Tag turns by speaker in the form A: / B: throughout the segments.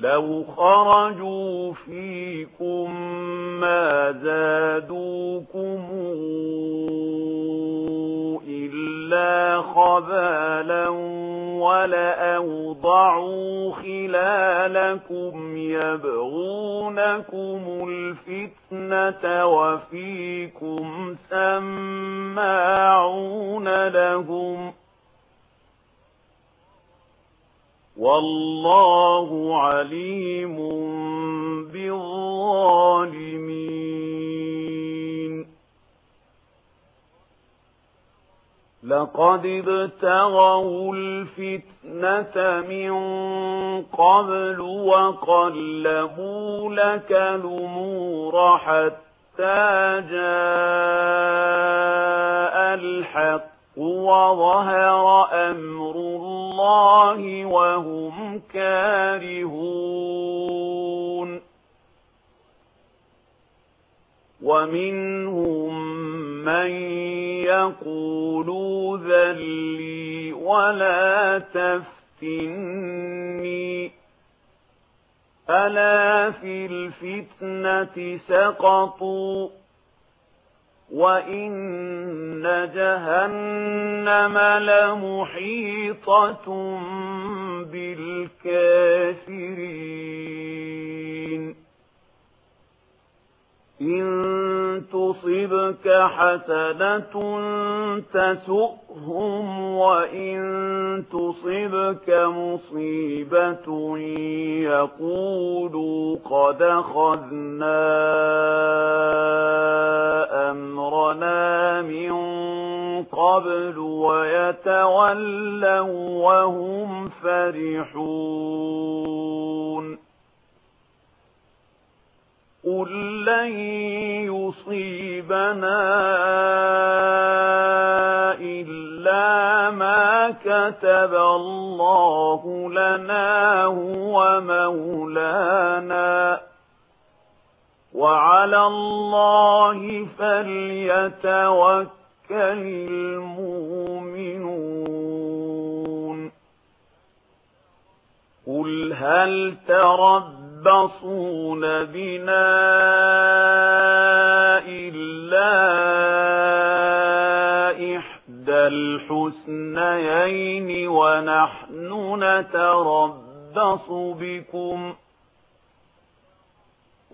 A: لو خرجوا فيكم ما زادوكم إلا خبالا ولأوضعوا خلالكم يبغونكم الفتنة وفيكم سمعون والله عليم بالظالمين لقد ابتغوا الفتنة من قبل وقلبوا لك الأمور حتى جاء الحق وظهر أمر الله وهم كارهون ومنهم من يقول ذلي ولا تفتني ألا في الفتنة سقطوا وَإِنَّ جَهَنَّمَ لَمُحِيطَةٌ بِالْكَافِرِينَ إِن تُصِبْكَ حَسَنَةٌ تَسُؤْهُمْ وَإِن تُصِبْكَ مُصِيبَةٌ يَقُولُوا قَدْ خَذْنَا أمرنا من قبل ويتولوا وهم فرحون قل لن يصيبنا إلا ما كتب الله لنا هو مولانا وعلى الله فليتوكل المؤمنون قل هل تربصون بنا إلا إحدى الحسنيين ونحن نترى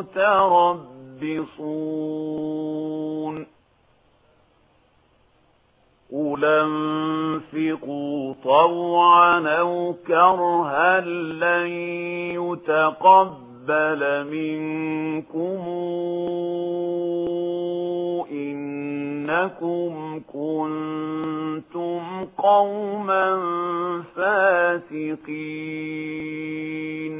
A: متربصون قل انفقوا طوعا أو كرها لن يتقبل منكم إنكم كنتم قوما فاسقين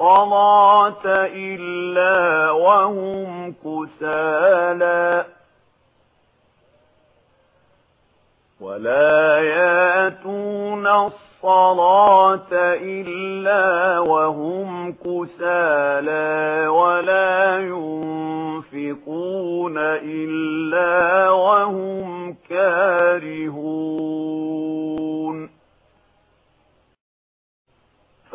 A: الصلاة إلا وهم كسالا ولا ياتون الصلاة إلا وهم كسالا ولا ينفقون إلا وهم كارهون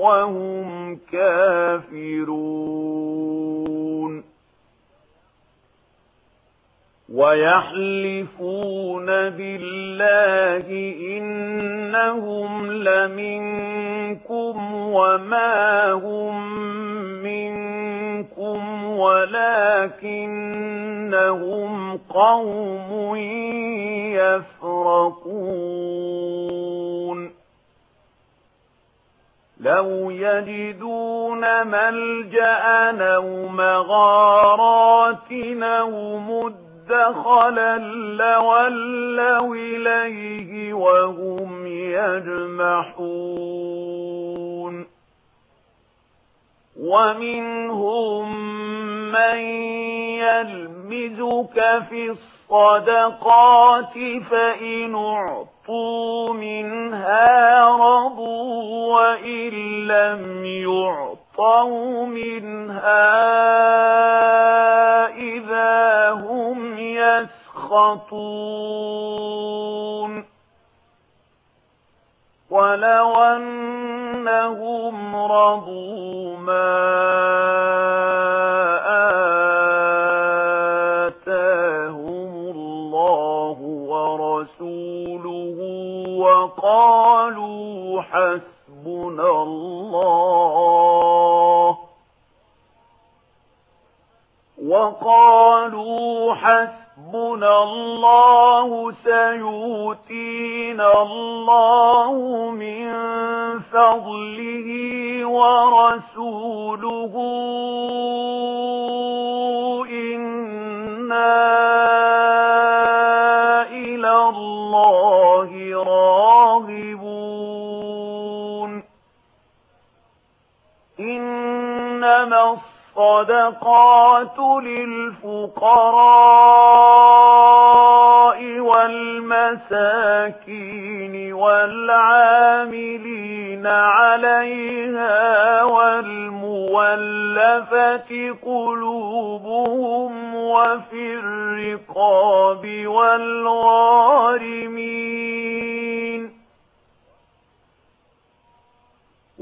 A: وهم كافرون ويحلفون بالله إنهم لمنكم وما هم منكم ولكنهم قوم يفرقون لو يجدون ملجأ نوم غارات أو مدخلا لولوا إليه وهم يجمحون ومنهم من يلمزك في الصدقات فإن أعطى أُعْطُوا مِنْهَا رَضُوا وَإِنْ لَمْ يُعْطَوْا مِنْهَا إِذَا هُمْ يَسْخَطُونَ وَلَوْ وقالوا حسبنا الله وقالوا حسبنا الله سيؤتينا الله من فضله ورسوله إِنَّا الصدقات للفقراء والمساكين والعاملين عليها والمولفة قلوبهم وفي الرقاب والغارين